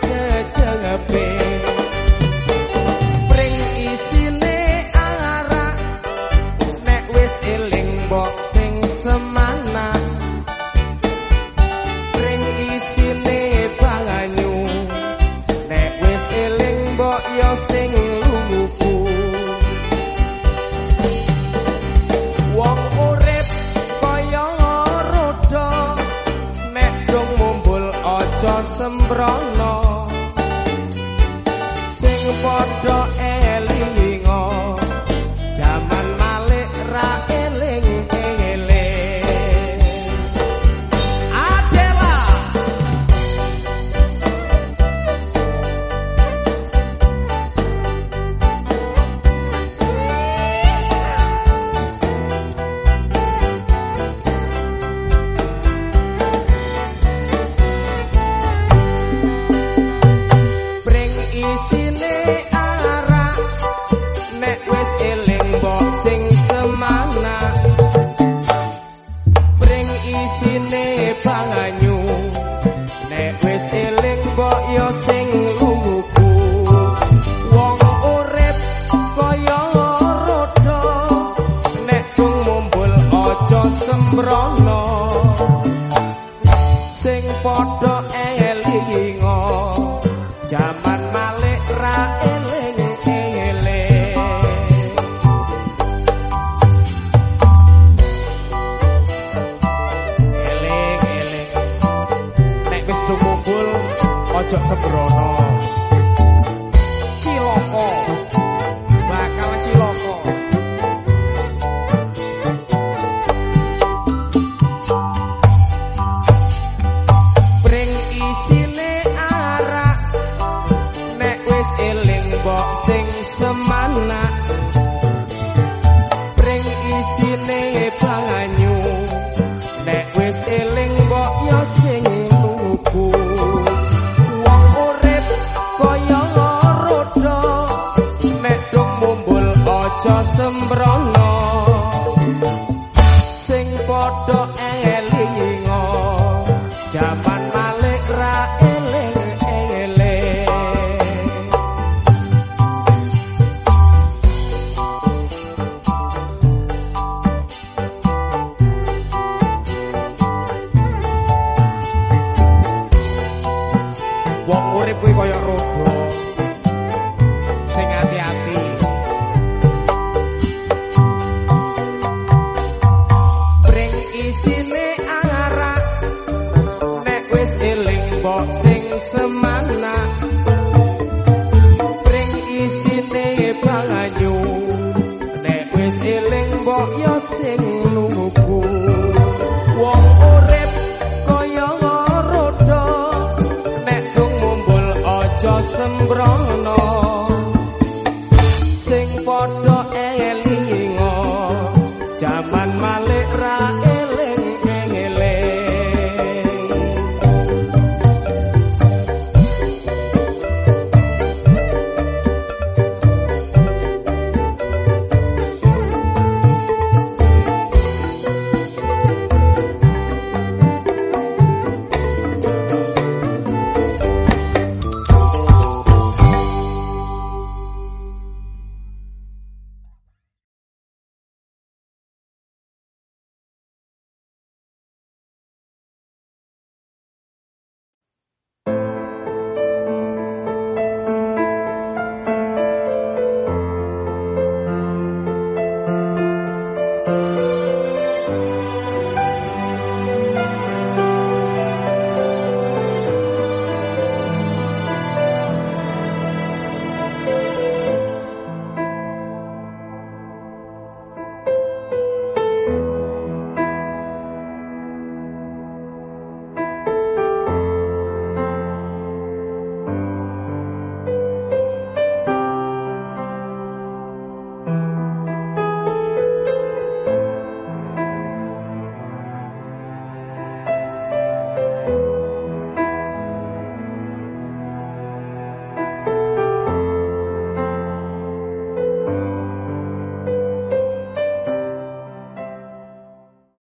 cecep